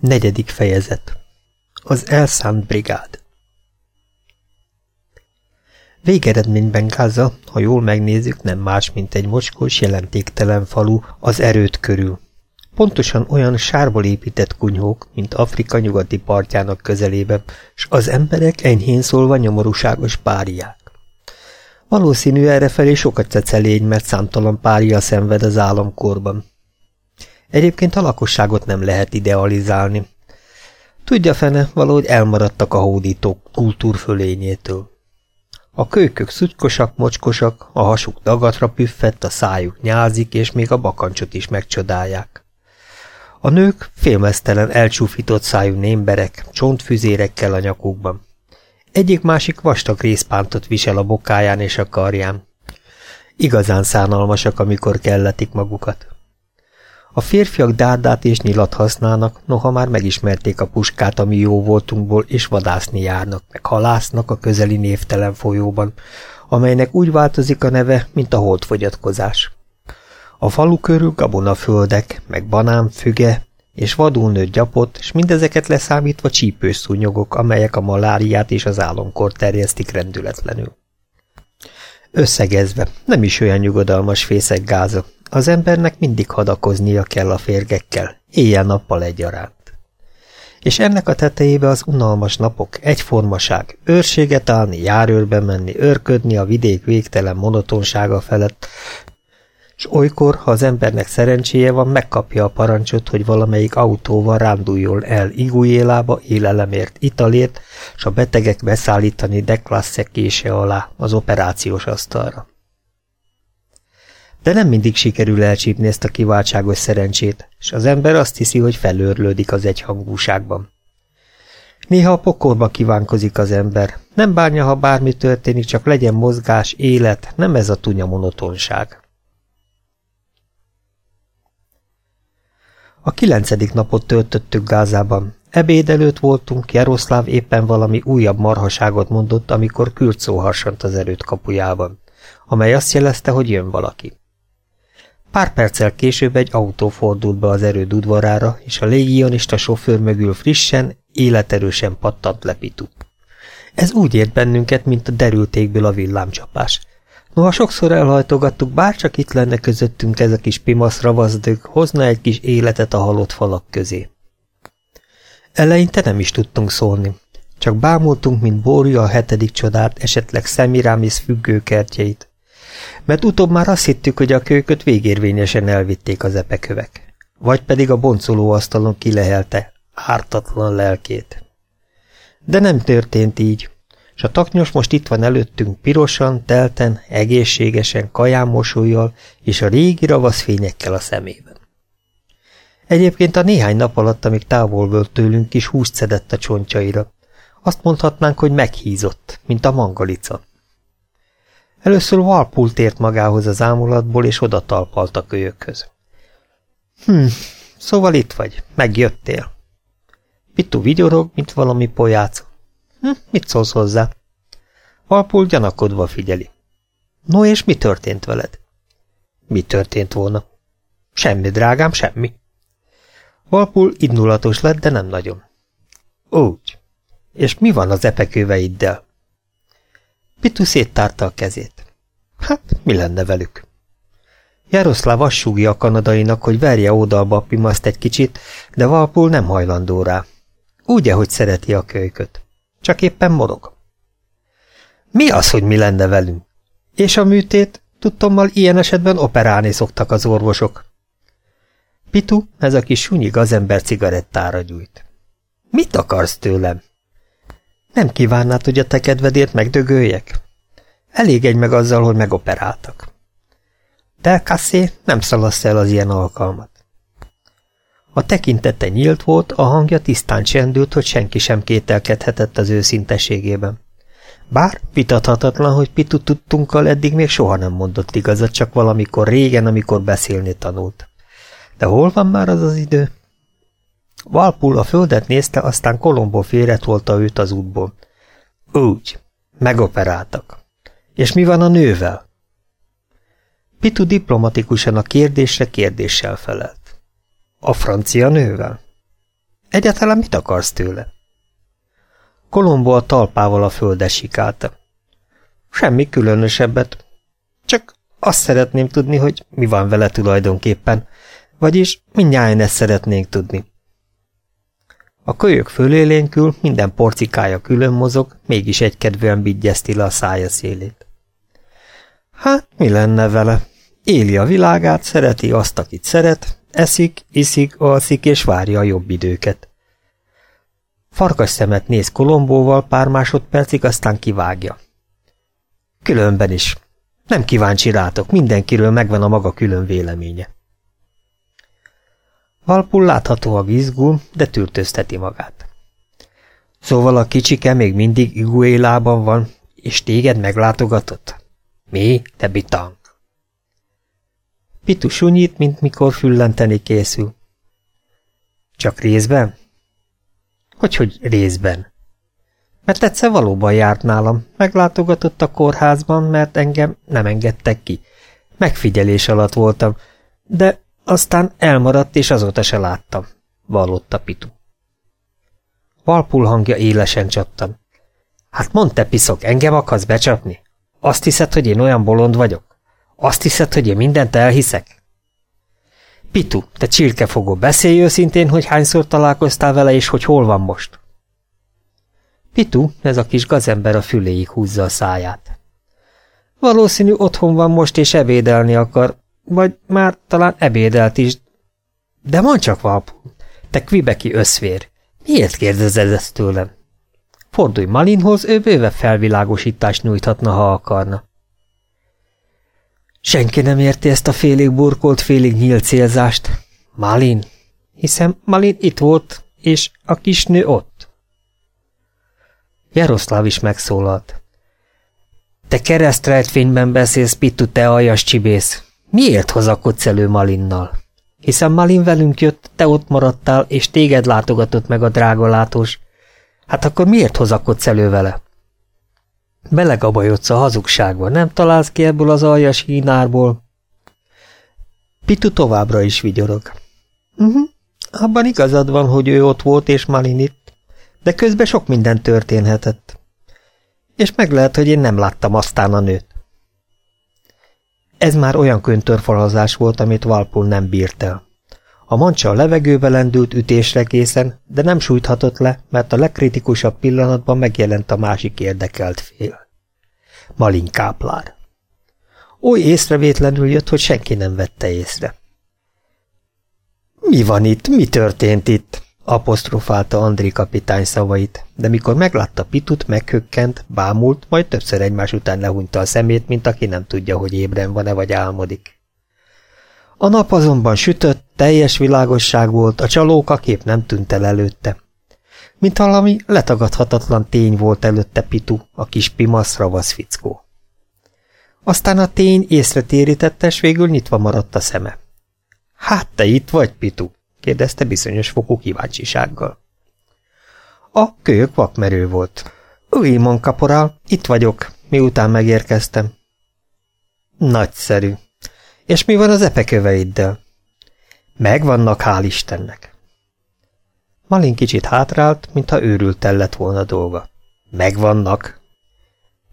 Negyedik fejezet Az elszánt brigád Végeredményben Gáza, ha jól megnézzük, nem más, mint egy mocskos, jelentéktelen falu az erőt körül. Pontosan olyan sárból épített kunyhók, mint Afrika nyugati partjának közelében, s az emberek enyhén szólva nyomorúságos páriák. Valószínű errefelé sokat cecelény, mert számtalan pária szenved az államkorban. Egyébként a lakosságot nem lehet idealizálni. Tudja fene, valahogy elmaradtak a hódítók kultúrfölényétől. A kölykök szutykosak, mocskosak, a hasuk dagatra püffett, a szájuk nyázik, és még a bakancsot is megcsodálják. A nők félmeztelen elcsúfított szájú némberek, csontfüzérekkel a nyakukban. Egyik-másik vastag részpántot visel a bokáján és a karján. Igazán szánalmasak, amikor kelletik magukat. A férfiak dárdát és nyilat használnak, noha már megismerték a puskát, ami jó voltunkból, és vadászni járnak, meg halásznak a közeli névtelen folyóban, amelynek úgy változik a neve, mint a holdfogyatkozás. A falu körül gabonaföldek, meg banánfüge, és vadul nőtt gyapot, és mindezeket leszámítva csípős szúnyogok, amelyek a maláriát és az álomkor terjesztik rendületlenül. Összegezve, nem is olyan nyugodalmas fészek gáza, az embernek mindig hadakoznia kell a férgekkel, éjjel-nappal egyaránt. És ennek a tetejébe az unalmas napok, egyformaság, őrséget állni, járőrbe menni, örködni a vidék végtelen monotonsága felett, és olykor, ha az embernek szerencséje van, megkapja a parancsot, hogy valamelyik autóval ránduljon el igújélába élelemért, italért, és a betegek beszállítani deklassze kése alá az operációs asztalra. De nem mindig sikerül elcsípni ezt a kiváltságos szerencsét, és az ember azt hiszi, hogy felőrlődik az egyhangúságban. Néha a pokorba kívánkozik az ember. Nem bánja, ha bármi történik, csak legyen mozgás, élet, nem ez a tunya monotonság. A kilencedik napot töltöttük Gázában. Ebéd előtt voltunk, Jaroszláv éppen valami újabb marhaságot mondott, amikor kürt szó harsant az erőt kapujában, amely azt jelezte, hogy jön valaki. Pár perccel később egy autó fordult be az erőd udvarára, és a légionista sofőr mögül frissen, életerősen pattant le Pitu. Ez úgy ért bennünket, mint a derültékből a villámcsapás. Noha sokszor elhajtogattuk, bárcsak itt lenne közöttünk ez a kis pimasz ravazdög, hozna egy kis életet a halott falak közé. Eleinte nem is tudtunk szólni. Csak bámultunk, mint Bórja a hetedik csodát, esetleg Szemirámisz függőkertjeit. Mert utóbb már azt hittük, hogy a kölyköt végérvényesen elvitték az epekövek. Vagy pedig a boncoló asztalon kilehelte ártatlan lelkét. De nem történt így és a taknyos most itt van előttünk pirosan, telten, egészségesen, kaján és a régi ravasz fényekkel a szemében. Egyébként a néhány nap alatt, amíg távol volt tőlünk, kis húst szedett a csontjaira. Azt mondhatnánk, hogy meghízott, mint a mangalica. Először Walpult tért magához az ámulatból, és oda talpalt a kölyökhöz. Hm, szóval itt vagy, megjöttél. Pitu vigyorog, mint valami pojáca. Hm, mit szólsz hozzá? Alpul gyanakodva figyeli. No, és mi történt veled? Mi történt volna? Semmi, drágám, semmi. Valpul indulatos lett, de nem nagyon. Úgy. És mi van az epekőveiddel? Pitu széttárta a kezét. Hát, mi lenne velük? Jaroszláv azt a kanadainak, hogy verje oda a bapimaszt egy kicsit, de Valpul nem hajlandó rá. Úgy, ahogy szereti a kölyköt. Csak éppen morog. Mi az, hogy mi lenne velünk? És a műtét? Tudtommal ilyen esetben operálni szoktak az orvosok. Pitu, ez a kis sunyi gazember cigarettára gyújt. Mit akarsz tőlem? Nem kívánnád, hogy a te kedvedért megdögöljek? Elég egy meg azzal, hogy megoperáltak. De Cassé nem szalasz el az ilyen alkalmat. A tekintete nyílt volt, a hangja tisztán csendült, hogy senki sem kételkedhetett az őszintességében. Bár vitathatatlan, hogy Pitu tudtunkkal eddig még soha nem mondott igazat, csak valamikor régen, amikor beszélni tanult. De hol van már az az idő? Valpul a földet nézte, aztán Kolombó félretolta őt az útból. Úgy, megoperáltak. És mi van a nővel? Pitu diplomatikusan a kérdésre kérdéssel felelt. A francia nővel? Egyáltalán mit akarsz tőle? Kolombo a talpával a földe sikálta. Semmi különösebbet. Csak azt szeretném tudni, hogy mi van vele tulajdonképpen, vagyis mindjárt ezt szeretnénk tudni. A kölyök fölélénkül minden porcikája külön mozog, mégis egykedvűen vigyezti le a szája szélét. Hát, mi lenne vele? Éli a világát, szereti azt, akit szeret, eszik, iszik, alszik és várja a jobb időket. Farkas szemet néz Kolombóval pár másodpercig, aztán kivágja. Különben is. Nem kíváncsi rátok, mindenkiről megvan a maga külön véleménye. Valpul láthatóan izgul, de tűrtözteti magát. Szóval a kicsike még mindig Iguélában van, és téged meglátogatott? Mi, te bitang? Pitu sunyít, mint mikor füllenteni készül. Csak részben? Hogyhogy hogy részben? Mert egyszer valóban járt nálam, meglátogatott a kórházban, mert engem nem engedtek ki. Megfigyelés alatt voltam, de aztán elmaradt, és azóta se láttam, vallotta Pitu. Valpul hangja élesen csattan. Hát mondd te piszok, engem akarsz becsapni? Azt hiszed, hogy én olyan bolond vagyok? Azt hiszed, hogy én mindent elhiszek? Pitu, te csirkefogó, beszélj őszintén, hogy hányszor találkoztál vele, és hogy hol van most. Pitu, ez a kis gazember a füléig húzza a száját. Valószínű otthon van most, és ebédelni akar, vagy már talán ebédelt is. De mondd csak, Valpul, te kvibeki összvér, miért kérdezed ezt tőlem? Fordulj Malinhoz, ő bőve felvilágosítást nyújthatna, ha akarna. Senki nem érti ezt a félig burkolt, félig nyílt célzást. Malin, hiszen Malin itt volt, és a kisnő ott. Jaroszláv is megszólalt. Te keresztrejtfényben beszélsz, Pitu, te aljas csibész. Miért hozakodsz elő Malinnal? Hiszen Malin velünk jött, te ott maradtál, és téged látogatott meg a drága látós. Hát akkor miért hozakodsz elő vele? Belegabajodsz a hazugságba, nem találsz ki ebből az aljas hínárból? Pitu továbbra is vigyorog. Uh mhm. -huh. Abban igazad van, hogy ő ott volt és Malin itt, de közben sok minden történhetett. És meg lehet, hogy én nem láttam aztán a nőt. Ez már olyan köntörfalazás volt, amit Valpul nem bírt el. A mancsa a levegőbe lendült ütésre készen, de nem sújthatott le, mert a legkritikusabb pillanatban megjelent a másik érdekelt fél. Malin káplár. Oly észrevétlenül jött, hogy senki nem vette észre. Mi van itt? Mi történt itt? Apostrofálta Andri kapitány szavait, de mikor meglátta Pitut, meghökkent, bámult, majd többször egymás után lehúnyta a szemét, mint aki nem tudja, hogy ébren van-e vagy álmodik. A nap azonban sütött, teljes világosság volt, a csalóka kép nem tűnt el előtte. Mint valami letagadhatatlan tény volt előtte Pitu, a kis pimasz ravasz fickó. Aztán a tény észre térítette, s végül nyitva maradt a szeme. Hát te itt vagy, Pitu? Kérdezte bizonyos fokú kíváncsisággal. A kölyök vakmerő volt. Új, kaporál, itt vagyok, miután megérkeztem. Nagyszerű. És mi van az epeköveiddel? Megvannak, hál' Istennek. Malin kicsit hátrált, mintha őrült lett volna dolga. Megvannak.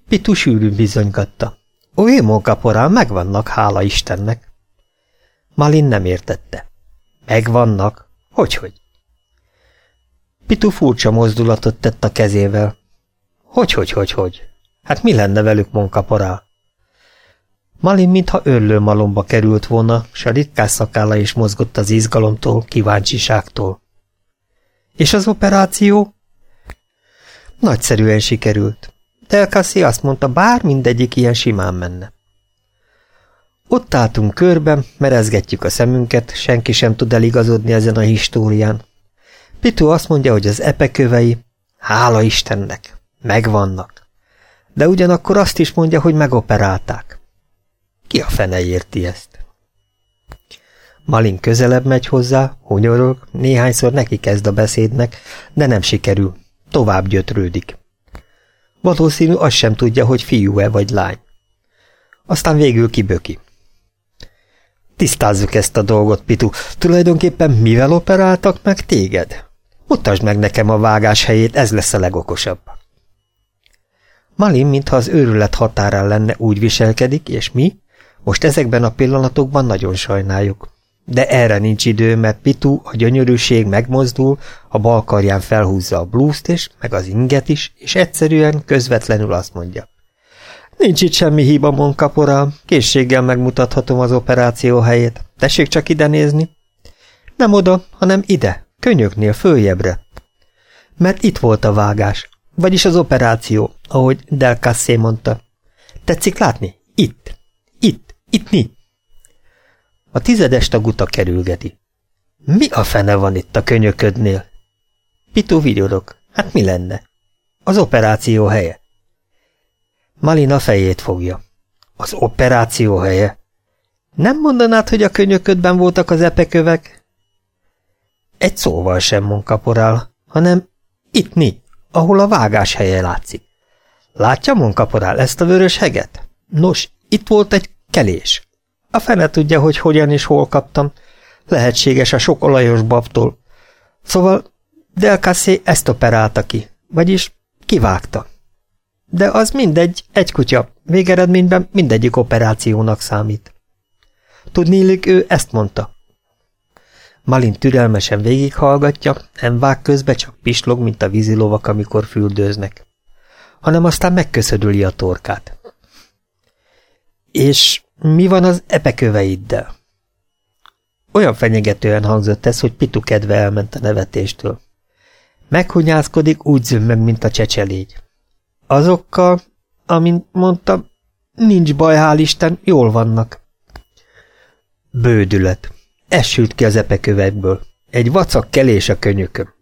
Pitu sűrűn bizonygatta. Ó, munkaporán megvannak, hála Istennek. Malin nem értette. Megvannak? Hogyhogy? Pitu furcsa mozdulatot tett a kezével. Hogy, hogy, hogy, Hát mi lenne velük, munkaporál? Malin mintha örlő malomba került volna, s a ritkás szakálla is mozgott az izgalomtól, kíváncsiságtól. És az operáció? Nagyszerűen sikerült. Delcassi azt mondta, bár mindegyik ilyen simán menne. Ott álltunk körben, merezgetjük a szemünket, senki sem tud eligazodni ezen a histórián. Pitu azt mondja, hogy az epekövei, hála Istennek, megvannak. De ugyanakkor azt is mondja, hogy megoperálták. Ki a fene érti ezt? Malin közelebb megy hozzá, hunyorog, néhányszor neki kezd a beszédnek, de nem sikerül. Tovább gyötrődik. Valószínű azt sem tudja, hogy fiú-e vagy lány. Aztán végül kiböki. Tisztázzuk ezt a dolgot, Pitu. Tulajdonképpen mivel operáltak meg téged? Mutasd meg nekem a vágás helyét, ez lesz a legokosabb. Malin, mintha az őrület határán lenne, úgy viselkedik, és mi? Most ezekben a pillanatokban nagyon sajnáljuk. De erre nincs idő, mert Pitu, a gyönyörűség megmozdul, a bal karján felhúzza a blúzt és meg az inget is, és egyszerűen, közvetlenül azt mondja. Nincs itt semmi hiba, Monkaporál, készséggel megmutathatom az operáció helyét. Tessék csak ide nézni. Nem oda, hanem ide, könyöknél, följebbre. Mert itt volt a vágás, vagyis az operáció, ahogy Del Cassé mondta. Tetszik látni? Itt. Itt. Itt mi? A tizedes taguta kerülgeti. Mi a fene van itt a könyöködnél? Pitu vigyorok. Hát mi lenne? Az operáció helye. Malina fejét fogja. Az operáció helye? Nem mondanád, hogy a könyöködben voltak az epekövek? Egy szóval sem, munkaporál, hanem itt mi, ahol a vágás helye látszik. Látja, munkaporál, ezt a vörös heget? Nos, itt volt egy kelés. A fene tudja, hogy hogyan és hol kaptam. Lehetséges a sok olajos babtól. Szóval Delcassé ezt operálta ki, vagyis kivágta. De az mindegy, egy kutya, végeredményben mindegyik operációnak számít. Tudnélik, ő ezt mondta. Malin türelmesen végighallgatja, nem vág közbe, csak pislog, mint a vízilovak, amikor füldőznek. Hanem aztán megköszödüli a torkát. És mi van az epeköveiddel? Olyan fenyegetően hangzott ez, hogy Pitu kedve elment a nevetéstől. Meghunyászkodik, úgy zömmeg, mint a csecselégy. Azokkal, amint mondtam, nincs baj, hál' Isten, jól vannak. Bődület. Ez sült ki az epekövekből. Egy vacak kelés a könyököm.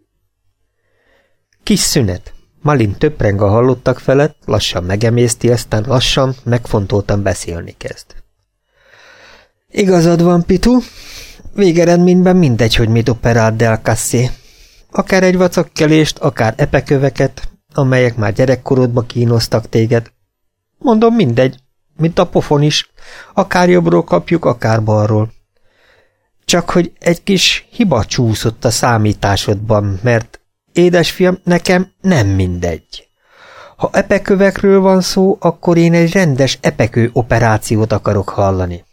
Kis szünet. Malin töpreng a hallottak felett, lassan megemészti, aztán lassan, megfontoltan beszélni kezd. Igazad van, Pitu. Végeredményben mindegy, hogy mit operált Del Cassé. Akár egy vacakkelést, akár epeköveket, amelyek már gyerekkorodba kínoztak téged. Mondom, mindegy, mint a pofon is. Akár jobbról kapjuk, akár balról. Csak hogy egy kis hiba csúszott a számításodban, mert édesfiam, nekem nem mindegy. Ha epekövekről van szó, akkor én egy rendes epekő operációt akarok hallani.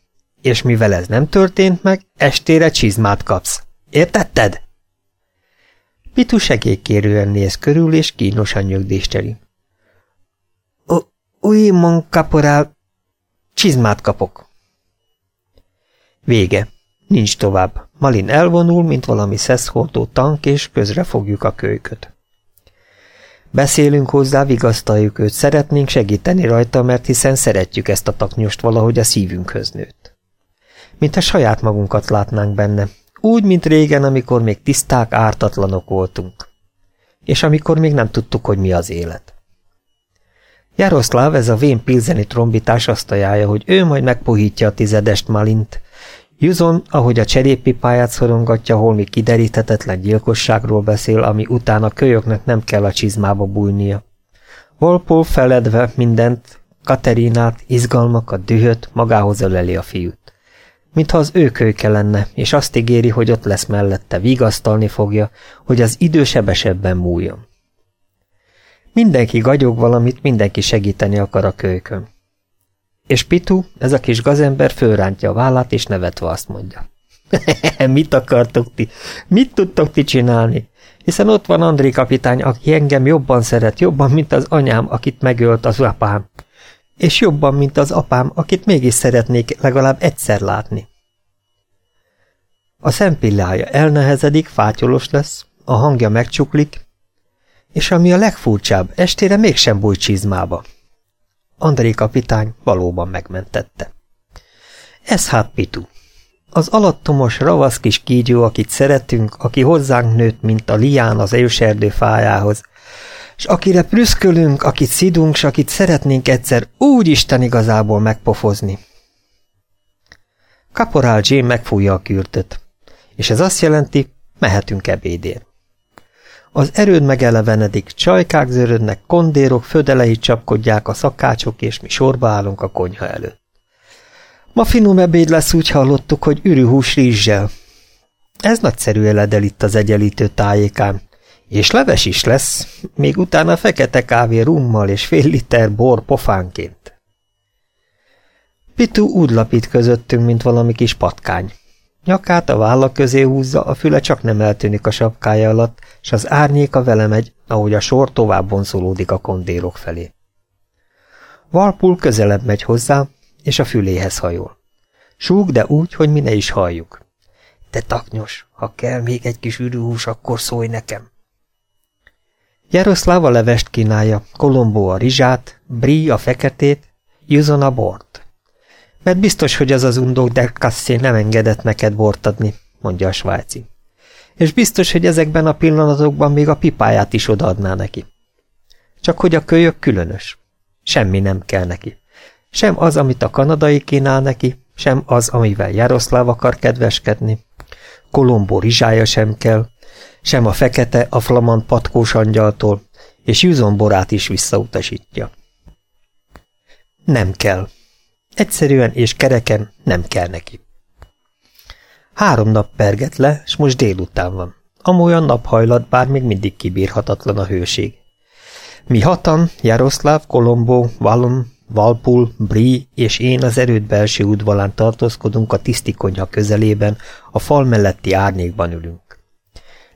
És mivel ez nem történt meg, estére csizmát kapsz. Értetted? Pitu segélykérően néz körül, és kínosan nyögdésteli. Új mon kaporál, csizmát kapok. Vége. Nincs tovább. Malin elvonul, mint valami szeszhordó tank, és közre fogjuk a kölyköt. Beszélünk hozzá, vigasztaljuk őt, szeretnénk segíteni rajta, mert hiszen szeretjük ezt a taknyost valahogy a szívünkhöz nőtt. Mint a saját magunkat látnánk benne, úgy, mint régen, amikor még tiszták, ártatlanok voltunk. És amikor még nem tudtuk, hogy mi az élet. Jaroszláv, ez a vén pilzeni trombitás azt ajánlja, hogy ő majd megpohítja a tizedest Malint, Juzon, ahogy a cserépipáját szorongatja, holmi kideríthetetlen gyilkosságról beszél, ami után a kölyöknek nem kell a csizmába bújnia. Volpol feledve mindent, Katerinát, izgalmakat, dühöt, magához öleli a fiút. Mintha az ő kölyke lenne, és azt ígéri, hogy ott lesz mellette, vigasztalni fogja, hogy az idő sebesebben múljon. Mindenki gagyog valamit, mindenki segíteni akar a kölykön. És Pitu, ez a kis gazember fölrántja a vállát, és nevetve azt mondja. Mit akartok ti? Mit tudtok ti csinálni? Hiszen ott van André kapitány, aki engem jobban szeret, jobban, mint az anyám, akit megölt az apám. És jobban, mint az apám, akit mégis szeretnék legalább egyszer látni. A szempillája elnehezedik, fátyolos lesz, a hangja megcsuklik, és ami a legfurcsább, estére mégsem bújt csizmába. André kapitány valóban megmentette. Ez hát Pitu. Az alattomos, ravasz kis kígyó, akit szeretünk, aki hozzánk nőtt, mint a lián az őserdő fájához, és akire prüszkölünk, akit szidunk, s akit szeretnénk egyszer úgy Isten igazából megpofozni. Kaporál Jane megfújja a kürtöt, és ez azt jelenti, mehetünk ebédér. Az erőd megelevenedik, csajkák zörödnek, kondérok, födelei csapkodják a szakácsok, és mi sorba állunk a konyha előtt. Ma finom ebéd lesz, úgy hallottuk, hogy ürűhús rizssel. Ez nagyszerű eledel itt az egyenlítő tájékán, És leves is lesz, még utána fekete kávé rummal és fél liter bor pofánként. Pitu úgy lapít közöttünk, mint valami kis patkány. Nyakát a válla közé húzza, a füle csak nem eltűnik a sapkája alatt, s az árnyéka vele megy, ahogy a sor tovább vonzolódik a kondérok felé. Valpul közelebb megy hozzá, és a füléhez hajol. Súg, de úgy, hogy mi ne is halljuk. Te taknyos, ha kell még egy kis ürűhús, akkor szólj nekem. Jaroszláv a levest kínálja, Kolombó a rizsát, Bri a feketét, Juzon a bort. Mert biztos, hogy az az undok de Cassé nem engedett neked bort adni, mondja a svájci. És biztos, hogy ezekben a pillanatokban még a pipáját is odaadná neki. Csak hogy a kölyök különös. Semmi nem kell neki. Sem az, amit a kanadai kínál neki, sem az, amivel Jaroszláv akar kedveskedni. Kolombó rizsája sem kell, sem a fekete, a flamand patkós angyaltól, és Juzon borát is visszautasítja. Nem kell. Egyszerűen és kereken nem kell neki. Három nap perget le, s most délután van. Amolyan naphajlat, bár még mindig kibírhatatlan a hőség. Mi hatan, Jaroszláv, Kolombó, Valon, Valpul, Bri és én az erőd belső udvalán tartózkodunk a tisztikonyha közelében, a fal melletti árnyékban ülünk.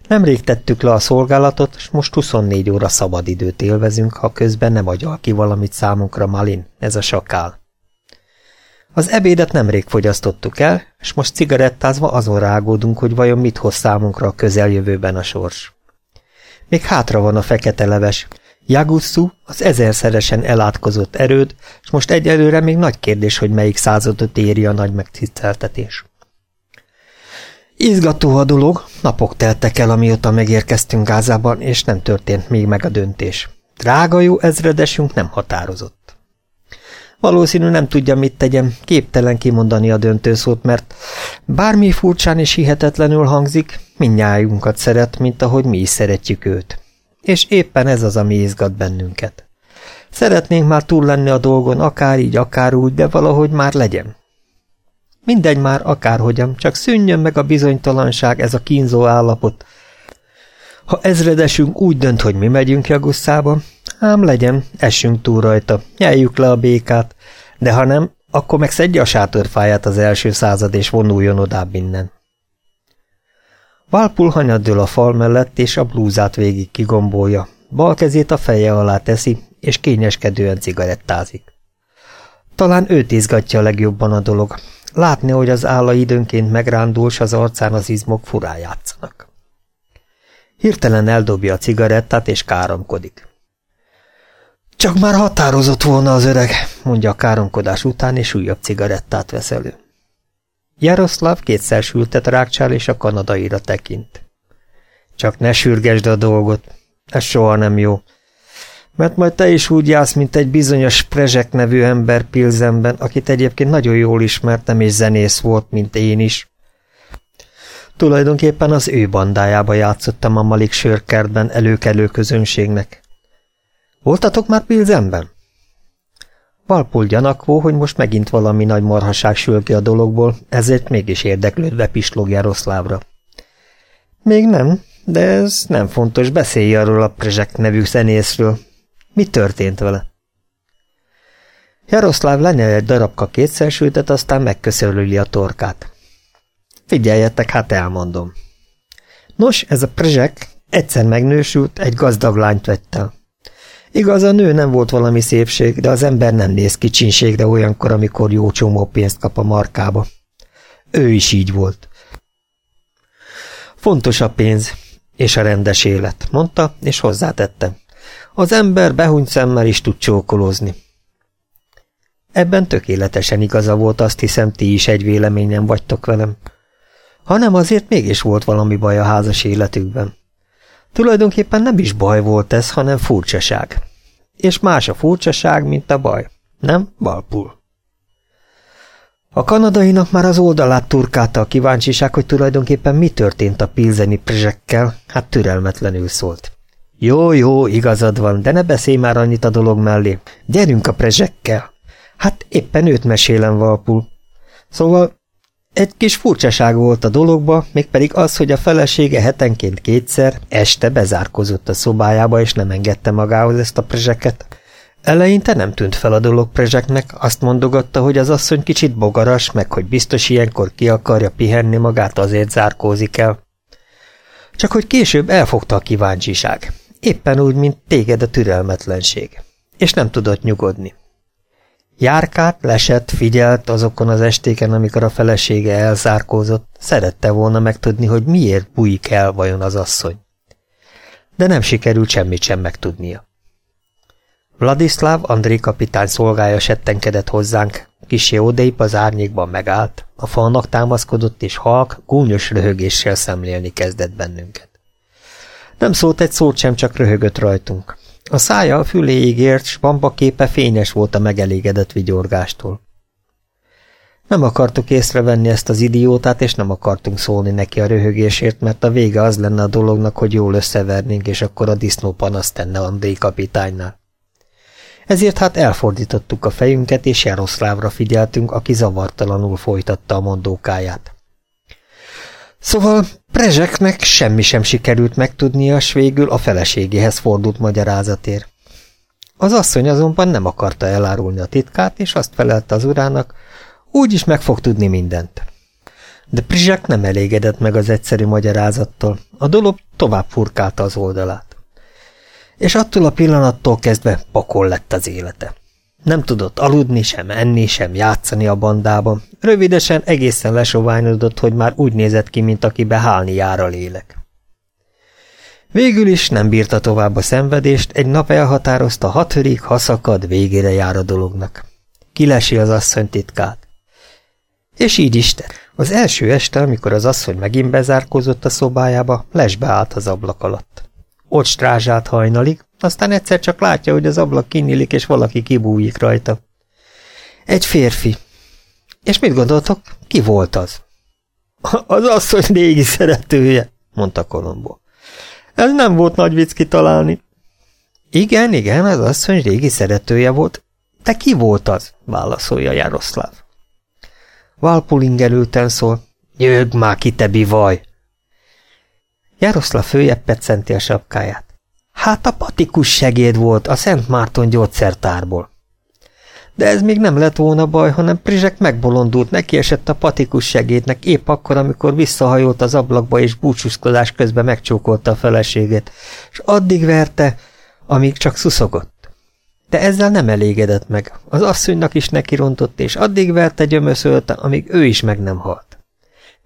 Nemrég tettük le a szolgálatot, és most 24 óra szabadidőt élvezünk, ha közben nem agyal ki valamit számunkra Malin, ez a sakál. Az ebédet nemrég fogyasztottuk el, és most cigarettázva azon rágódunk, hogy vajon mit hoz számunkra a közeljövőben a sors. Még hátra van a fekete leves, Jagussu az ezerszeresen elátkozott erőd, és most egyelőre még nagy kérdés, hogy melyik századot éri a nagy megtiszteltetés. Izgató a dolog, napok teltek el, amióta megérkeztünk Gázában, és nem történt még meg a döntés. Drága jó ezredesünk nem határozott. Valószínű nem tudja, mit tegyem, képtelen kimondani a döntőszót, mert bármi furcsán és hihetetlenül hangzik, mindnyájunkat szeret, mint ahogy mi is szeretjük őt. És éppen ez az, ami izgat bennünket. Szeretnénk már túl lenni a dolgon, akár így, akár úgy, de valahogy már legyen. Mindegy már akárhogyan, csak szűnjön meg a bizonytalanság, ez a kínzó állapot. Ha ezredesünk úgy dönt, hogy mi megyünk Jagusszába, ám legyen, essünk túl rajta, nyeljük le a békát, de ha nem, akkor meg szedje a sátorfáját az első század, és vonuljon odább innen. Válpul hanyaddől a fal mellett, és a blúzát végig kigombolja. Bal kezét a feje alá teszi, és kényeskedően cigarettázik. Talán őt izgatja legjobban a dolog. Látni, hogy az álla időnként megrándul, s az arcán az izmok furán játszanak. Hirtelen eldobja a cigarettát, és káromkodik. Csak már határozott volna az öreg, mondja a káromkodás után, és újabb cigarettát vesz elő. Jaroszláv kétszer sültet rákcsál, és a kanadaira tekint. Csak ne sürgesd a dolgot, ez soha nem jó. Mert majd te is úgy jársz, mint egy bizonyos Prezsek nevű ember Pilzenben, akit egyébként nagyon jól ismertem, és zenész volt, mint én is. Tulajdonképpen az ő bandájába játszottam a Malik sörkertben előkelő közönségnek. Voltatok már Pilzenben? Valpul gyanakvó, hogy most megint valami nagy marhaság sül ki a dologból, ezért mégis érdeklődve pislog Jaroszlávra. Még nem, de ez nem fontos, beszélj arról a Prezsek nevű zenészről. Mi történt vele? Jaroszláv lenyel egy darabka kétszersültet, aztán megköszörüli a torkát. Figyeljetek, hát elmondom. Nos, ez a Prezsek egyszer megnősült, egy gazdag lányt vett el. Igaz, a nő nem volt valami szépség, de az ember nem néz kicsinségre olyankor, amikor jó csomó pénzt kap a markába. Ő is így volt. Fontos a pénz és a rendes élet, mondta, és hozzátette. Az ember behunyt szemmel is tud csókolózni. Ebben tökéletesen igaza volt, azt hiszem, ti is egy véleményen vagytok velem. Hanem azért mégis volt valami baj a házas életükben. Tulajdonképpen nem is baj volt ez, hanem furcsaság. És más a furcsaság, mint a baj. Nem, Balpul? A kanadainak már az oldalát turkálta a kíváncsiság, hogy tulajdonképpen mi történt a pilzeni prezsekkel, hát türelmetlenül szólt. Jó, jó, igazad van, de ne beszélj már annyit a dolog mellé. Gyerünk a prezsekkel. Hát éppen őt mesélem, Valpul. Szóval Egy kis furcsaság volt a dologba, mégpedig az, hogy a felesége hetenként kétszer este bezárkozott a szobájába, és nem engedte magához ezt a prezseket. Eleinte nem tűnt fel a dolog prezseknek, azt mondogatta, hogy az asszony kicsit bogaras, meg hogy biztos ilyenkor ki akarja pihenni magát, azért zárkózik el. Csak hogy később elfogta a kíváncsiság, éppen úgy, mint téged a türelmetlenség, és nem tudott nyugodni. Járkát, lesett, figyelt azokon az estéken, amikor a felesége elzárkózott, szerette volna megtudni, hogy miért bújik el vajon az asszony. De nem sikerült semmit sem megtudnia. Vladislav André kapitány szolgája settenkedett hozzánk, kisé odébb az árnyékban megállt, a falnak támaszkodott és halk, gúnyos röhögéssel szemlélni kezdett bennünket. Nem szólt egy szót sem, csak röhögött rajtunk. A szája a füléig ért, s bamba képe fényes volt a megelégedett vigyorgástól. Nem akartuk észrevenni ezt az idiótát, és nem akartunk szólni neki a röhögésért, mert a vége az lenne a dolognak, hogy jól összevernénk, és akkor a disznó panaszt tenne André kapitánynál. Ezért hát elfordítottuk a fejünket, és Jaroszlávra figyeltünk, aki zavartalanul folytatta a mondókáját. Szóval Prezseknek semmi sem sikerült megtudnia, s végül a feleségéhez fordult magyarázatért. Az asszony azonban nem akarta elárulni a titkát, és azt felelte az urának, úgyis meg fog tudni mindent. De Prizsák nem elégedett meg az egyszerű magyarázattal, a dolog tovább furkálta az oldalát. És attól a pillanattól kezdve pakol lett az élete. Nem tudott aludni, sem enni, sem játszani a bandában. Rövidesen egészen lesoványodott, hogy már úgy nézett ki, mint akibe hálni jár a lélek. Végül is nem bírta tovább a szenvedést, egy nap elhatározta, ha törik, ha szakad, végére jár a dolognak. Kilesi az asszony titkát. És így is. Az első este, amikor az asszony megint bezárkózott a szobájába, lesbe állt az ablak alatt. Ott strázsált hajnalig, aztán egyszer csak látja, hogy az ablak kinyílik, és valaki kibújik rajta. Egy férfi. És mit gondoltok, ki volt az? Az asszony régi szeretője, mondta Kolombo. Ez nem volt nagy vicc kitalálni. Igen, igen, az asszony régi szeretője volt. De ki volt az? válaszolja Jaroszláv. Valpulingelülten szól. Jögg már ki, te bivaj! Jaroszláv följebb petszenti a sapkáját. Hát a patikus segéd volt a Szent Márton gyógyszertárból. De ez még nem lett volna baj, hanem Prizsek megbolondult, neki esett a patikus segédnek épp akkor, amikor visszahajolt az ablakba és búcsúzkodás közben megcsókolta a feleségét, és addig verte, amíg csak szuszogott. De ezzel nem elégedett meg, az asszonynak is nekirontott, és addig verte gyömöszölte, amíg ő is meg nem halt.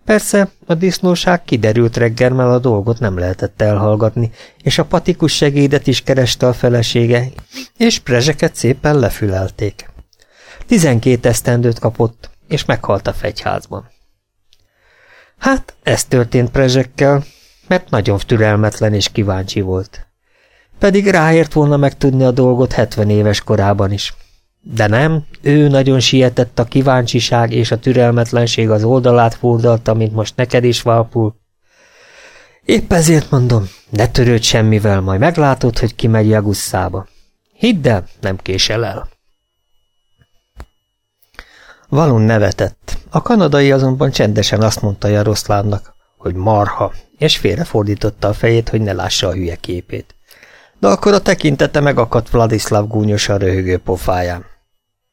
Persze, a disznóság kiderült reggelmel a dolgot nem lehetett elhallgatni, és a patikus segédet is kereste a felesége, és prezseket szépen lefülelték. Tizenkét esztendőt kapott, és meghalt a fegyházban. Hát, ez történt prezsekkel, mert nagyon türelmetlen és kíváncsi volt. Pedig ráért volna megtudni a dolgot hetven éves korában is. De nem, ő nagyon sietett a kíváncsiság és a türelmetlenség az oldalát fordalta, mint most neked is, Valpul. Épp ezért mondom, ne törődj semmivel, majd meglátod, hogy kimegy Jagusszába. Hidd el, nem késel el. Valun nevetett. A kanadai azonban csendesen azt mondta Jaroszlávnak, hogy marha, és félrefordította a fejét, hogy ne lássa a hülye képét. De akkor a tekintete megakadt Vladislav gúnyosan röhögő pofáján.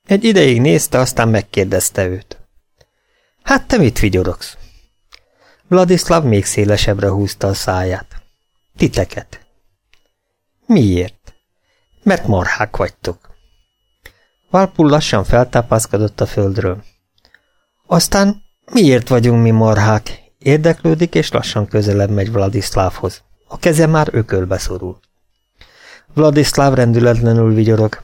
Egy ideig nézte, aztán megkérdezte őt. Hát te mit vigyorogsz? Vladislav még szélesebbre húzta a száját. Titeket. Miért? Mert marhák vagytok. Valpul lassan feltápászkodott a földről. Aztán miért vagyunk mi marhák? Érdeklődik, és lassan közelebb megy Vladislavhoz. A keze már ökölbe szorul. Vladislav rendületlenül vigyorog.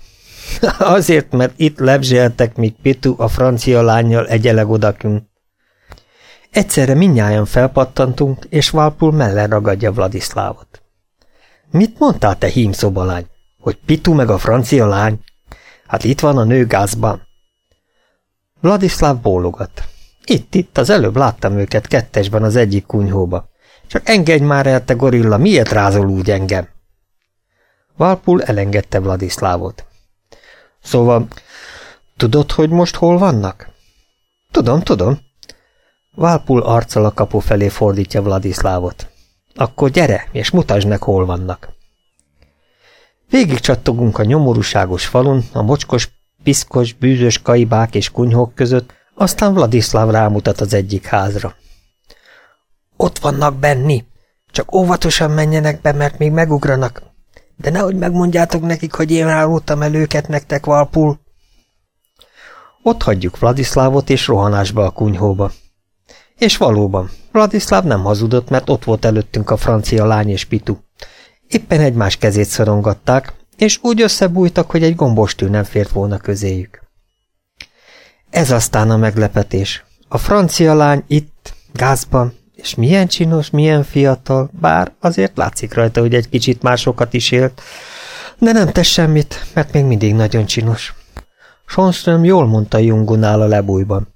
Azért, mert itt lebzseltek, míg Pitu a francia lányjal egyeleg odakünk. Egyszerre minnyáján felpattantunk, és Valpul mellen ragadja Vladislavot. Mit mondtál, te hímszobalány? Hogy Pitu meg a francia lány? Hát itt van a nő gázban. Vladislav bólogat. Itt, itt, az előbb láttam őket kettesben az egyik kunyhóba. Csak engedj már el, te gorilla, miért rázol úgy engem? Valpul elengedte Vladislavot. Szóval, tudod, hogy most hol vannak? Tudom, tudom. Válpul arccal a kapu felé fordítja Vladislavot. Akkor gyere, és mutasd meg, hol vannak. Végig csattogunk a nyomorúságos falun, a mocskos, piszkos, bűzös kaibák és kunyhók között, aztán Vladislav rámutat az egyik házra. Ott vannak benni, csak óvatosan menjenek be, mert még megugranak. De nehogy megmondjátok nekik, hogy én rálódtam el őket nektek, Valpul. Ott hagyjuk Vladislavot és rohanásba a kunyhóba. És valóban, Vladislav nem hazudott, mert ott volt előttünk a francia lány és Pitu. Éppen egymás kezét szorongatták, és úgy összebújtak, hogy egy gombostű nem fért volna közéjük. Ez aztán a meglepetés. A francia lány itt, gázban, és milyen csinos, milyen fiatal, bár azért látszik rajta, hogy egy kicsit másokat is élt, de nem tesz semmit, mert még mindig nagyon csinos. Sonström jól mondta Jungunál a lebújban.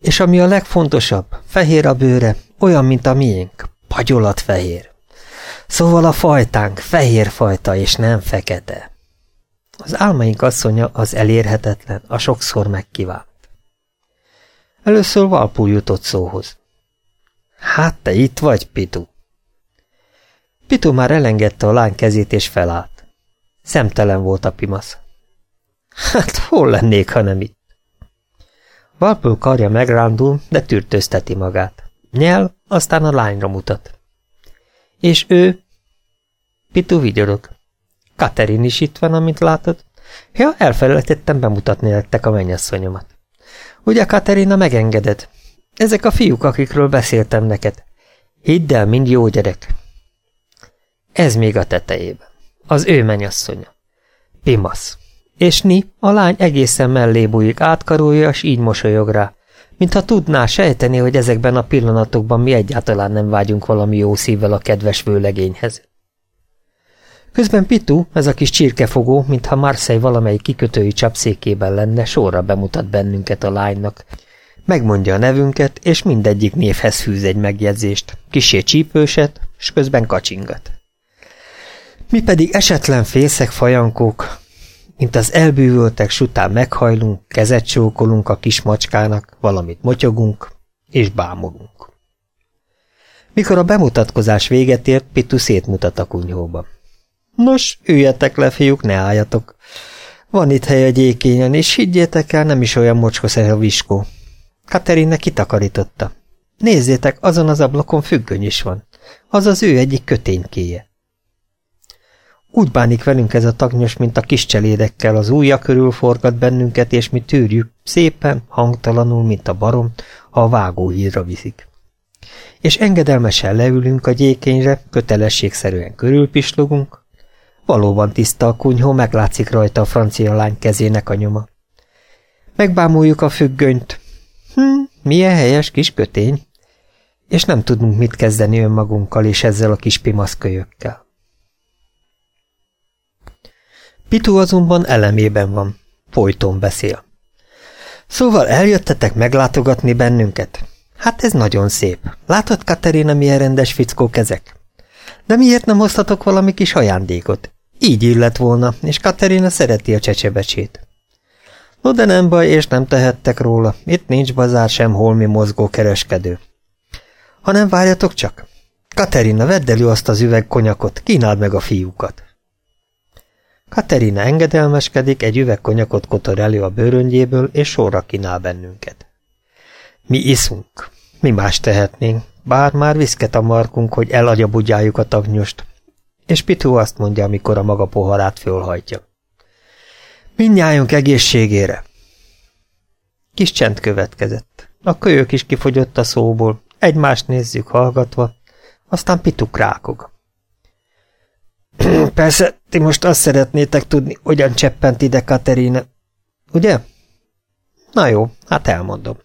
És ami a legfontosabb, fehér a bőre, olyan, mint a miénk, pagyolat fehér. Szóval a fajtánk fehér fajta, és nem fekete. Az álmaink asszonya az elérhetetlen, a sokszor megkívánt. Először Valpú jutott szóhoz. Hát te itt vagy, Pitu. Pitu már elengedte a lány kezét és felállt. Szemtelen volt a pimasz. Hát hol lennék, ha nem itt? Valpul karja megrándul, de tűrtözteti magát. Nyel, aztán a lányra mutat. És ő? Pitu vigyorog. Katerin is itt van, amit látod. Ja, elfelejtettem bemutatni nektek a mennyasszonyomat. Ugye, Katerina, megengeded? Ezek a fiúk, akikről beszéltem neked. Hidd el, mind jó gyerek. Ez még a tetejében. Az ő mennyasszonya. Pimasz. És Ni, a lány egészen mellé bújik, átkarolja, és így mosolyog rá. Mintha tudná sejteni, hogy ezekben a pillanatokban mi egyáltalán nem vágyunk valami jó szívvel a kedves vőlegényhez. Közben Pitu, ez a kis csirkefogó, mintha Marseille valamelyik kikötői csapszékében lenne, sorra bemutat bennünket a lánynak, Megmondja a nevünket, és mindegyik névhez fűz egy megjegyzést, kisé csípőset, s közben kacsingat. Mi pedig esetlen fészek fajankók, mint az elbűvöltek sután meghajlunk, kezet csókolunk a kis macskának, valamit motyogunk, és bámulunk. Mikor a bemutatkozás véget ért, Pitu szétmutat a kunyhóba. Nos, üljetek le, fiúk, ne álljatok. Van itt hely a gyékényen, és higgyétek el, nem is olyan mocskos a viskó. Katerina kitakarította. Nézzétek, azon az ablakon függöny is van. Az az ő egyik köténykéje. Úgy bánik velünk ez a tagnyos, mint a kis cselédekkel, az ujja körül forgat bennünket, és mi tűrjük, szépen, hangtalanul, mint a barom, ha a vágóhídra viszik. És engedelmesen leülünk a gyékényre, kötelességszerűen körülpislogunk. Valóban tiszta a kunyhó, meglátszik rajta a francia lány kezének a nyoma. Megbámuljuk a függönyt, milyen helyes kis kötény. És nem tudunk mit kezdeni önmagunkkal és ezzel a kis pimaszkölyökkel. Pitu azonban elemében van. Folyton beszél. Szóval eljöttetek meglátogatni bennünket? Hát ez nagyon szép. Látod, Katerina, milyen rendes fickók ezek? De miért nem hoztatok valami kis ajándékot? Így illet volna, és Katerina szereti a csecsebecsét. No, de nem baj, és nem tehettek róla. Itt nincs bazár sem holmi mozgó kereskedő. Ha nem várjatok csak. Katerina, vedd elő azt az üveg konyakot, kínáld meg a fiúkat. Katerina engedelmeskedik, egy üveg konyakot kotor elő a bőröngyéből, és sorra kínál bennünket. Mi iszunk. Mi más tehetnénk, bár már viszket a markunk, hogy elagyabudjáljuk a tagnyost. És Pitu azt mondja, amikor a maga poharát fölhajtja. Mindnyájunk egészségére! Kis csend következett. A kölyök is kifogyott a szóból. Egymást nézzük hallgatva, aztán pituk rákog. Persze, ti most azt szeretnétek tudni, hogyan cseppent ide Katerina, ugye? Na jó, hát elmondom.